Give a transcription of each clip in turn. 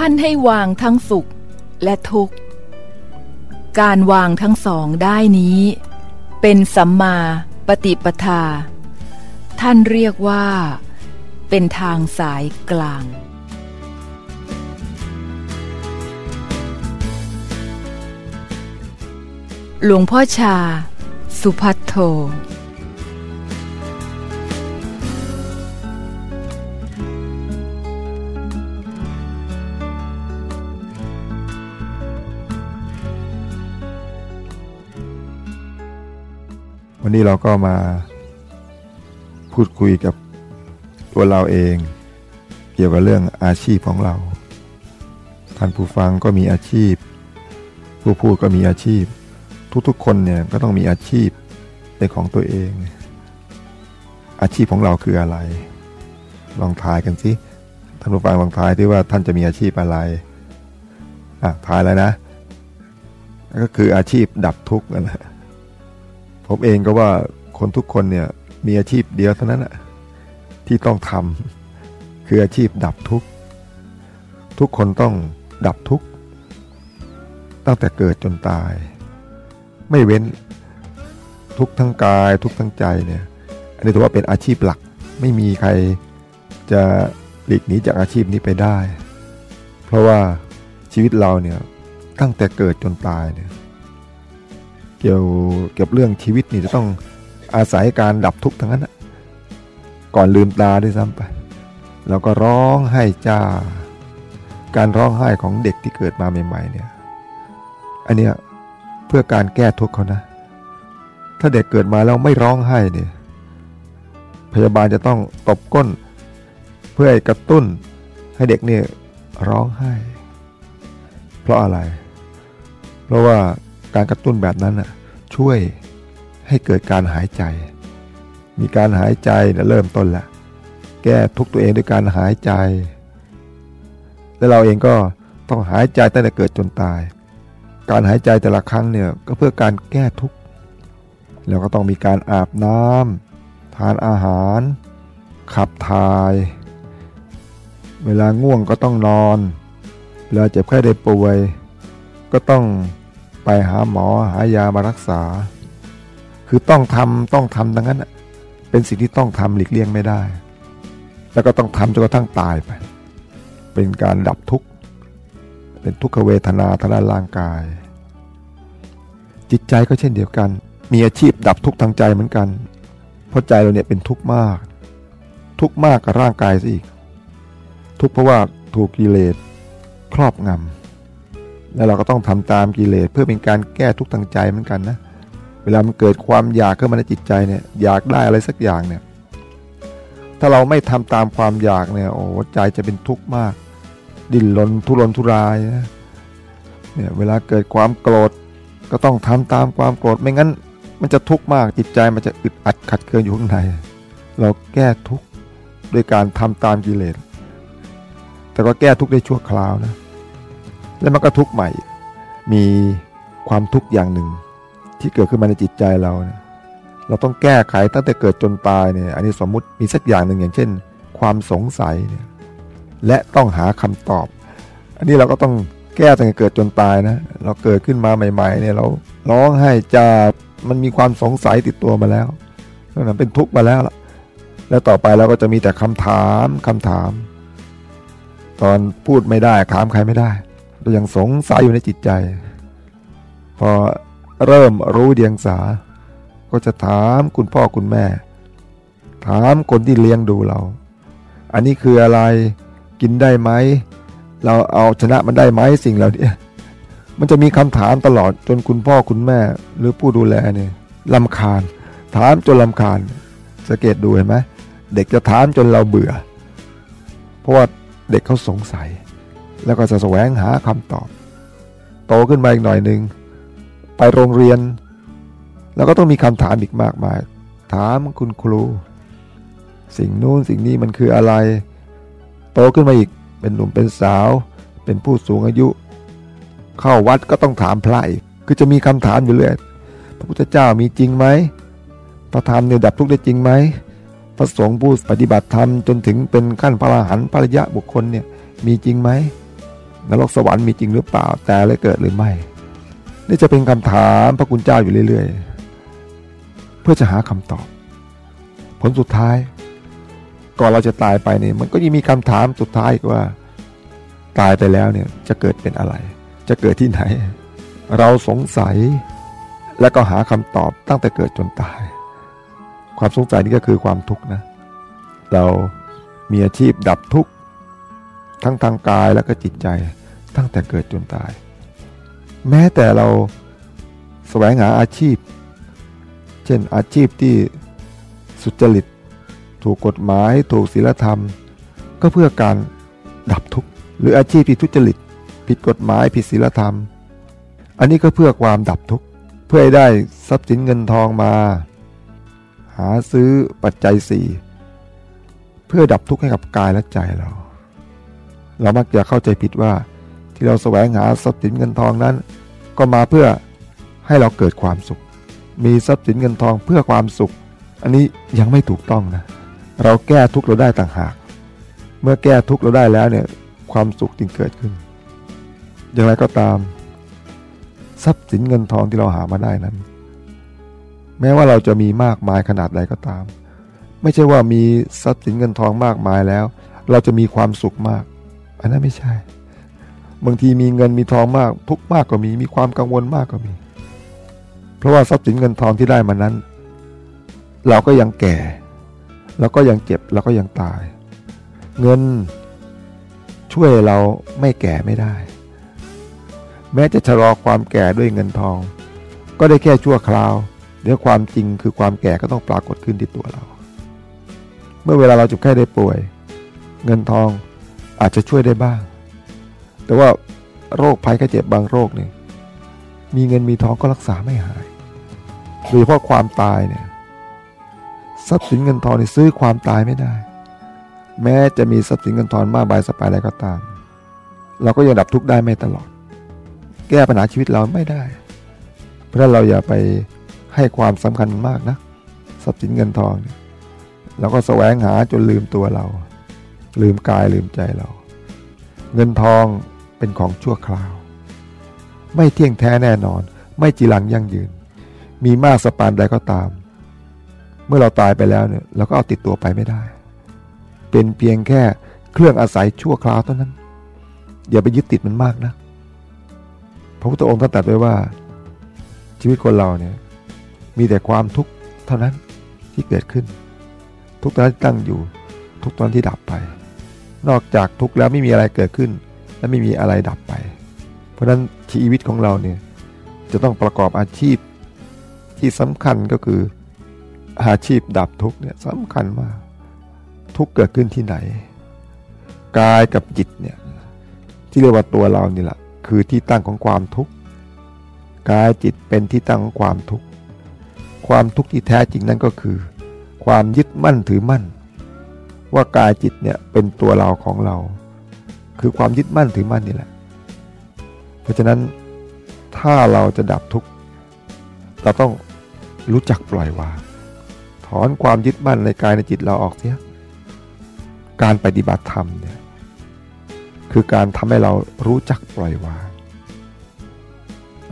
่านให้วางทั้งสุขและทุกข์ การวางทั้งสองได้นี้ เป็นสัมมาปฏิปทา ท่านเรียกว่า เป็นทางสายกลาง หลวงพ่อชา สุพัทโท วันนี้เราก็มาพูดคุยกับตัวเราเอง เกี่ยวกับเรื่องอาชีพของเรา ท่านผู้ฟังก็มีอาชีพ ผู้พูดก็มีอาชีพ ทุกๆคนเนี่ยก็ต้องมีอาชีพเป็นของตัวเอง อาชีพของเราคืออะไร ลองทายกันสิท่านผู้ฟังลองทายที่ว่าท่านจะมีอาชีพอะไรอะทายแล้วนะ ก็คืออาชีพดับทุกข์นั่นแหละ ผมเองก็ว่าคนทุกคนเนี่ยมีอาชีพเดียวเท่านั้นแหะที่ต้องทำคืออาชีพดับทุกข์ทุกคนต้องดับทุกข์ตั้งแต่เกิดจนตาย ไม่เว้นทุกทั้งกายทุกทั้งใจเนี่ยอันนี้ถือว่าเป็นอาชีพหลักไม่มีใครจะหลีกหนีจากอาชีพนี้ไปได้ เพราะว่าชีวิตเราเนี่ยตั้งแต่เกิดจนตายเนี่ย เกี่ยวเกี่ยวกับเรื่องชีวิตนี่จะต้องอาศัยการดับทุกข์ทั้งนั้นก่อนลืมตาด้วยซ้ำไปเราก็ร้องไห้จ้า การร้องไห้ของเด็กที่เกิดมาใหม่ๆเนี่ย อันเนี้ยเพื่อการแก้ทุกข์เขานะ ถ้าเด็กเกิดมาแล้วไม่ร้องไห้เนี่ยพยาบาลจะต้องตบก้น เพื่อกระตุ้นให้เด็กเนี่ยร้องไห้ เพราะอะไร เพราะว่า การกระตุ้นแบบนั้นน่ะช่วยให้เกิดการหายใจ มีการหายใจนะเริ่มต้นละแก้ทุกตัวเองด้วยการหายใจ แล้วเราเองก็ต้องหายใจตั้งแต่เกิดจนตาย การหายใจแต่ละครั้งเนี่ยก็เพื่อการแก้ทุกข์แล้วก็ต้องมีการอาบน้ำทานอาหาร ขับถ่าย เวลาง่วงก็ต้องนอนเวลาเจ็บไข้ได้ป่วย ก็ต้อง ไปหาหมอหายามารักษา คือต้องทำต้องทำดังนั้นเป็นสิ่งที่ต้องทำหลีกเลี่ยงไม่ได้ แล้วก็ต้องทำจนกระทั่งตายไป เป็นการดับทุกข์ เป็นทุกขเวทนาทางด้านร่างกาย จิตใจก็เช่นเดียวกัน มีอาชีพดับทุกข์ทางใจเหมือนกัน เพราะใจเราเนี่ยเป็นทุกข์มาก ทุกข์มากกับร่างกายซะอีก ทุกข์เพราะว่าถูกกิเลสครอบงำ แล้วเราก็ต้องทำตามกิเลสเพื่อเป็นการแก้ทุกข์ทางใจเหมือนกันนะเวลามันเกิดความอยากขึ้นมาในจิตใจเนี่ยอยากได้อะไรสักอย่างเนี่ยถ้าเราไม่ทำตามความอยากเนี่ยโอ้ใจจะเป็นทุกข์มาก ดิ้นรนทุรนทุรายนะเนี่ยเวลาเกิดความโกรธก็ต้องทำตามความโกรธไม่งั้น มันจะทุกข์มากจิตใจมันจะอึดอัดขัดเคืองอยู่ข้างในเราแก้ทุกข์ด้วยการทำตามกิเลสแต่ก็แก้ทุกข์ได้ชั่วคราวนะ แล้วมันก็ทุกข์ใหม่ มีความทุกข์อย่างหนึ่ง ที่เกิดขึ้นมาในจิตใจเราเเราต้องแก้ไขตั้งแต่เกิดจนตายเนี่ยอันนี้สมมุติมีสักอย่างหนึ่งอย่างเช่น ความสงสัยเนี่ยและต้องหาคำตอบ อันนี้เราก็ต้องแก้ตั้งแต่เกิดจนตายนะ เราเกิดขึ้นมาใหม่ๆเนี่ยเราร้องไห้จะมันมีความสงสัยติดตัวมาแล้วนั่นเป็นทุกข์มาแล้วล่ะแล้วต่อไปเราก็จะมีแต่คำถามคำถาม ตอนพูดไม่ได้ถามใครไม่ได้ ก็ยังสงสัยอยู่ในจิตใจ พอเริ่มรู้เดียงสา ก็จะถามคุณพ่อคุณแม่ ถามคนที่เลี้ยงดูเรา อันนี้คืออะไรกินได้ไหม เราเอาชนะมันได้ไหมสิ่งเหล่านี้มันจะมีคำถามตลอดจนคุณพ่อคุณแม่ หรือผู้ดูแลเนี่ยลำคาญ ถามจนลำคาญสังเกตดูเห็นไหมเด็กจะถามจนเราเบื่อ เพราะว่าเด็กเขาสงสัย แล้วก็จะแสวงหาคำตอบ โตขึ้นมาอีกหน่อยหนึ่งไปโรงเรียน แล้วก็ต้องมีคำถามอีกมากมาย ถามคุณครู สิ่งนู้นสิ่งนี้มันคืออะไร โตขึ้นมาอีกเป็นหนุ่มเป็นสาว เป็นผู้สูงอายุ เข้าวัดก็ต้องถามพระอีกคือจะมีคำถามอยู่เรื่อยพระพุทธเจ้ามีจริงไหมพระธรรมเนี่ยดับทุกข์ได้จริงไหมพระสงฆ์ผู้ปฏิบัติธรรมจนถึงเป็นขั้นพระอรหันต์พระยะบุคคลเนี่ยมีจริงไหม นรกสวรรค์มีจริงหรือเปล่าแต่เลยเกิดหรือไม่ นี่จะเป็นคำถามพระคุณเจ้าอยู่เรื่อย ๆ เพื่อจะหาคำตอบ ผลสุดท้าย ก่อนเราจะตายไปเนี่ยมันก็ยังมีคำถามสุดท้ายว่า ตายไปแล้วเนี่ยจะเกิดเป็นอะไร จะเกิดที่ไหน เราสงสัยและก็หาคำตอบตั้งแต่เกิดจนตาย ความสงสัยนี่ก็คือความทุกข์นะ เรามีอาชีพดับทุกข์ทั้งทางกายและก็จิตใจ ตั้งแต่เกิดจนตาย แม้แต่เราแสวงหาอาชีพ เช่นอาชีพที่สุจริต ถูกกฎหมาย ถูกศีลธรรม ก็เพื่อการดับทุกข์หรืออาชีพที่ทุจริต ผิดกฎหมายผิดศีลธรรม อันนี้ก็เพื่อความดับทุกข์เพื่อให้ได้ทรัพย์สินเงินทองมา หาซื้อปัจจัยสี่เพื่อดับทุกข์ให้กับกายและใจเรา เรามักจะเข้าใจผิดว่า ที่เราแสวงหาทรัพย์สินเงินทองนั้น ก็มาเพื่อให้เราเกิดความสุข มีทรัพย์สินเงินทองเพื่อความสุข อันนี้ยังไม่ถูกต้องนะ เราแก้ทุกข์เราได้ต่างหาก เมื่อแก้ทุกข์เราได้แล้วเนี่ยความสุขจึงเกิดขึ้น อย่างไรก็ตาม ทรัพย์สินเงินทองที่เราหามาได้นั้น แม้ว่าเราจะมีมากมายขนาดใดก็ตาม ไม่ใช่ว่ามีทรัพย์สินเงินทองมากมายแล้ว เราจะมีความสุขมาก อันนั้นไม่ใช่ บางทีมีเงินมีทองมาก ทุกมากก็มี มีความกังวลมากก็มี เพราะว่าทรัพย์สินเงินทองที่ได้มานั้น เราก็ยังแก่เราก็ยังเจ็บเราก็ยังตาย เงินช่วยเราไม่แก่ไม่ได้ แม้จะชะลอความแก่ด้วยเงินทอง ก็ได้แค่ชั่วคราว เดี๋ยวความจริงคือความแก่ก็ต้องปรากฏขึ้นที่ตัวเรา เมื่อเวลาเราจุกแค่ได้ป่วย เงินทองอาจจะช่วยได้บ้าง แต่ว่าโรคภัยแค่เจ็บบางโรคเนี่ยมีเงินมีทองก็รักษาไม่หายโดยเฉพาะความตายเนี่ยทรัพย์สินเงินทองนี่ซื้อความตายไม่ได้ แม้จะมีทรัพย์สินเงินทองมากมายสบายอะไรก็ตาม เราก็ยังดับทุกข์ได้ไม่ตลอด แก้ปัญหาชีวิตเราไม่ได้ เพราะเราอย่าไปให้ความสำคัญมากนะทรัพย์สินเงินทองเนี่ยเราก็แสวงหาจนลืมตัวเรา ลืมกายลืมใจเรา เงินทอง เป็นของชั่วคราว ไม่เที่ยงแท้แน่นอน ไม่จีรังยั่งยืน มีมากสปานใดก็ตาม เมื่อเราตายไปแล้วเนี่ยเราก็เอาติดตัวไปไม่ได้ เป็นเพียงแค่เครื่องอาศัยชั่วคราวเท่านั้น อย่าไปยึดติดมันมากนะพระพุทธองค์ท่านตรัสไว้ว่า ชีวิตคนเราเนี่ยมีแต่ความทุกข์เท่านั้นที่เกิดขึ้น ทุกตอนที่ตั้งอยู่ ทุกตอนที่ดับไป นอกจากทุกข์แล้วไม่มีอะไรเกิดขึ้น และไม่มีอะไรดับไป เพราะฉะนั้นชีวิตของเราเนี่ยจะต้องประกอบอาชีพที่สำคัญก็คืออาชีพดับทุกเนี่ยสำคัญมากทุกเกิดขึ้นที่ไหน กายกับจิตเนี่ยที่เรียกว่าตัวเรานี่แหละคือที่ตั้งของความทุกข์กายจิตเป็นที่ตั้งของความทุกข์ความทุกข์ที่แท้จริงนั่นก็คือ ความยึดมั่นถือมั่น ว่ากายจิตเนี่ยเป็นตัวเราของเรา คือความยึดมั่นถือมั่นนี่แหละ เพราะฉะนั้นถ้าเราจะดับทุกข์เราต้องรู้จักปล่อยวางถอนความยึดมั่นในกายในจิตเราออกเสียการปฏิบัติธรรมเนี่ยคือการทำให้เรารู้จักปล่อยวาง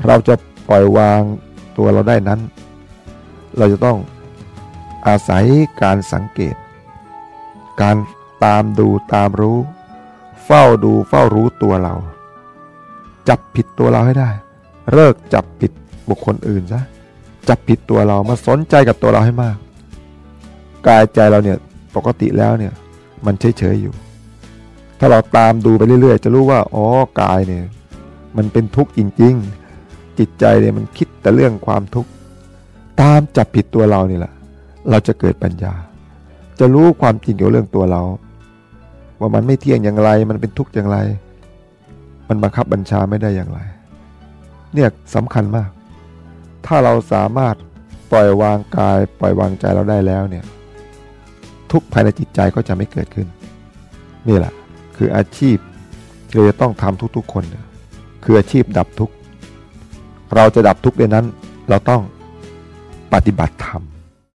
เราจะปล่อยวางตัวเราได้นั้น เราจะต้องอาศัยการสังเกต การตามดูตามรู้ เฝ้าดูเฝ้ารู้ตัวเรา จับผิดตัวเราให้ได้ เลิกจับผิดบุคคลอื่นซะจับผิดตัวเรามาสนใจกับตัวเราให้มาก กายใจเราเนี่ยปกติแล้วเนี่ยมันเฉยๆอยู่ ถ้าเราตามดูไปเรื่อย ๆ จะรู้ว่าอ๋อกายเนี่ยมันเป็นทุกข์จริง ๆ จิตใจเนี่ยมันคิดแต่เรื่องความทุกข์ตามจับผิดตัวเรานี่แหละ เราจะเกิดปัญญา จะรู้ความจริงเกี่ยวเรื่องตัวเรา ว่ามันไม่เที่ยงอย่างไร มันเป็นทุกข์อย่างไร มันบังคับบัญชาไม่ได้อย่างไร เนี่ยสำคัญมาก ถ้าเราสามารถปล่อยวางกาย ปล่อยวางใจเราได้แล้วเนี่ย ทุกภายในจิตใจก็จะไม่เกิดขึ้น นี่แหละ คืออาชีพที่เราจะต้องทำทุกๆคน คืออาชีพดับทุกข์เราจะดับทุกข์ในนั้น เราต้องปฏิบัติธรรม